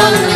Bang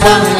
Come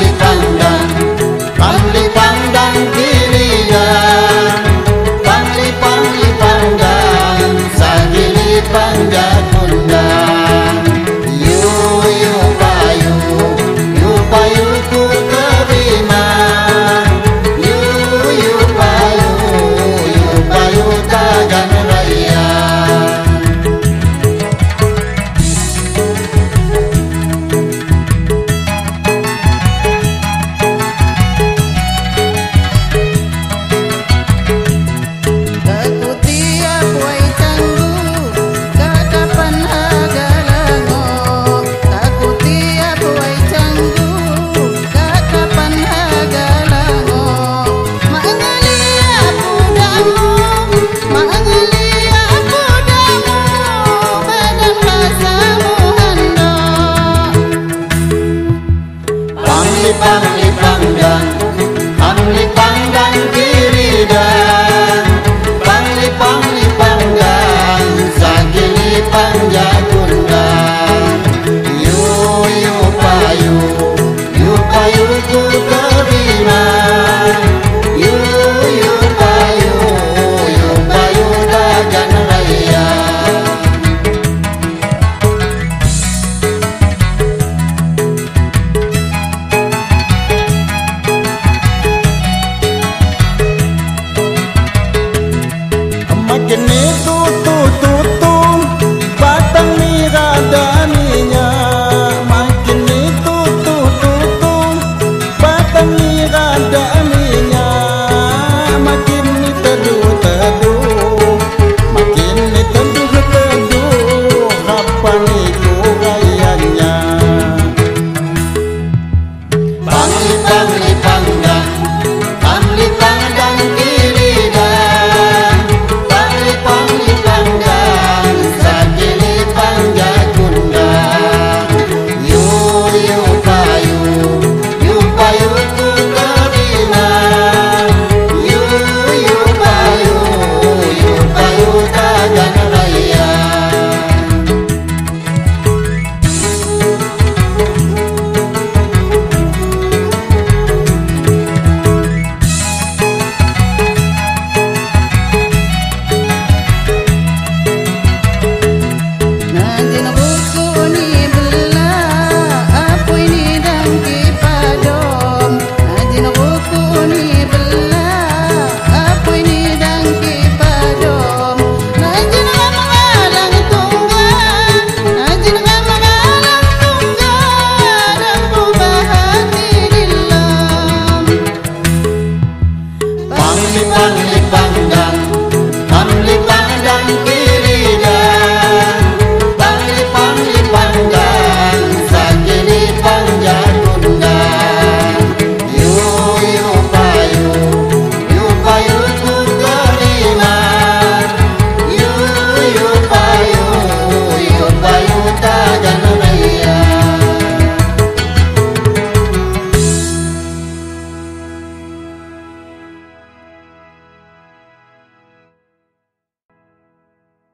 go.